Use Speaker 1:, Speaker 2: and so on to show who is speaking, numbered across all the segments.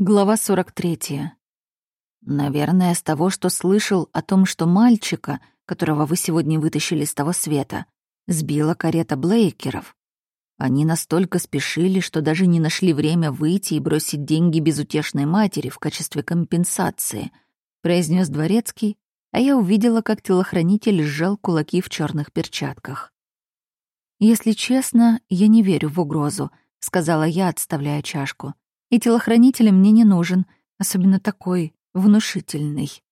Speaker 1: Глава 43. Наверное, с того, что слышал о том, что мальчика, которого вы сегодня вытащили с того света, сбила карета Блейкеров. Они настолько спешили, что даже не нашли время выйти и бросить деньги безутешной матери в качестве компенсации, произнес дворецкий, а я увидела, как телохранитель сжал кулаки в черных перчатках. «Если честно, я не верю в угрозу», — сказала я, отставляя чашку. И телохранитель мне не нужен, особенно такой внушительный.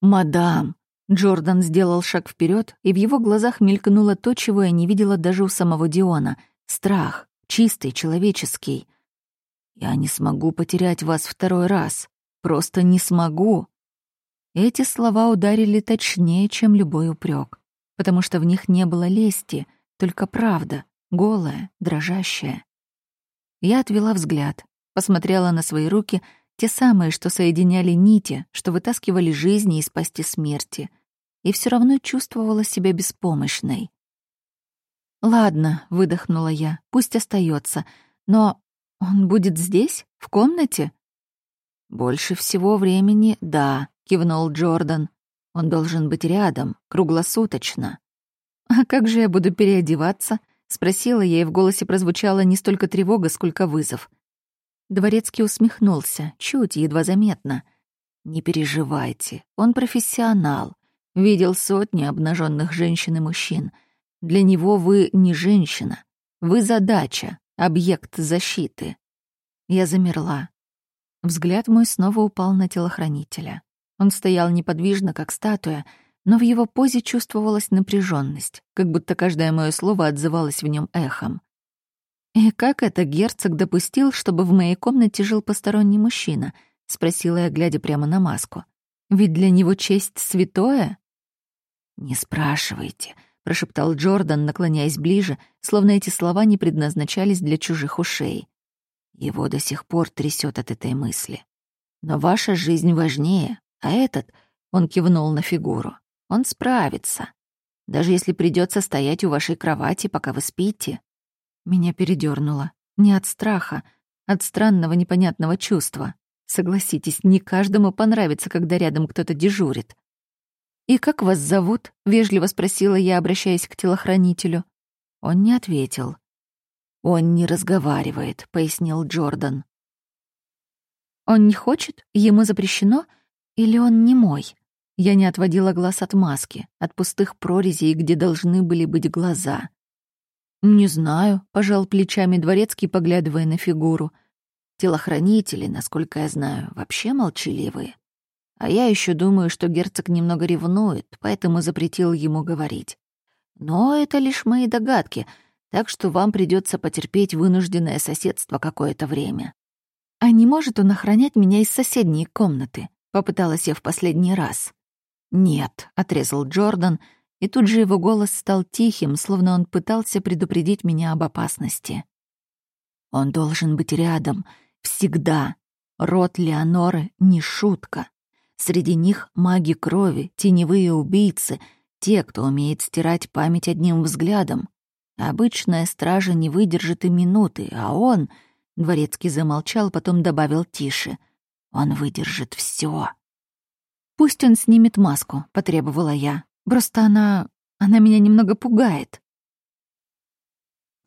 Speaker 1: «Мадам!» Джордан сделал шаг вперед, и в его глазах мелькнуло то, чего я не видела даже у самого Диона — страх, чистый, человеческий. «Я не смогу потерять вас второй раз. Просто не смогу!» Эти слова ударили точнее, чем любой упрек, потому что в них не было лести, только правда, голая, дрожащая. Я отвела взгляд, посмотрела на свои руки, те самые, что соединяли нити, что вытаскивали жизни из пасти смерти, и все равно чувствовала себя беспомощной. «Ладно», — выдохнула я, — «пусть остается, но он будет здесь, в комнате?» «Больше всего времени, да», — кивнул Джордан. «Он должен быть рядом, круглосуточно». «А как же я буду переодеваться?» Спросила я, и в голосе прозвучала не столько тревога, сколько вызов. Дворецкий усмехнулся, чуть, едва заметно. «Не переживайте, он профессионал. Видел сотни обнаженных женщин и мужчин. Для него вы не женщина. Вы задача, объект защиты». Я замерла. Взгляд мой снова упал на телохранителя. Он стоял неподвижно, как статуя, но в его позе чувствовалась напряженность, как будто каждое мое слово отзывалось в нем эхом. «И как это герцог допустил, чтобы в моей комнате жил посторонний мужчина?» — спросила я, глядя прямо на маску. «Ведь для него честь святое?» «Не спрашивайте», — прошептал Джордан, наклоняясь ближе, словно эти слова не предназначались для чужих ушей. Его до сих пор трясет от этой мысли. «Но ваша жизнь важнее, а этот...» — он кивнул на фигуру. Он справится. Даже если придется стоять у вашей кровати, пока вы спите. Меня передернуло. Не от страха, от странного непонятного чувства. Согласитесь, не каждому понравится, когда рядом кто-то дежурит. «И как вас зовут?» — вежливо спросила я, обращаясь к телохранителю. Он не ответил. «Он не разговаривает», — пояснил Джордан. «Он не хочет? Ему запрещено? Или он не мой?» Я не отводила глаз от маски, от пустых прорезей, где должны были быть глаза. «Не знаю», — пожал плечами дворецкий, поглядывая на фигуру. «Телохранители, насколько я знаю, вообще молчаливые. А я еще думаю, что герцог немного ревнует, поэтому запретил ему говорить. Но это лишь мои догадки, так что вам придется потерпеть вынужденное соседство какое-то время. А не может он охранять меня из соседней комнаты?» — попыталась я в последний раз. «Нет», — отрезал Джордан, и тут же его голос стал тихим, словно он пытался предупредить меня об опасности. «Он должен быть рядом, всегда. Род Леоноры — не шутка. Среди них маги крови, теневые убийцы, те, кто умеет стирать память одним взглядом. Обычная стража не выдержит и минуты, а он...» Дворецкий замолчал, потом добавил тише. «Он выдержит все. «Пусть он снимет маску», — потребовала я. «Просто она... она меня немного пугает».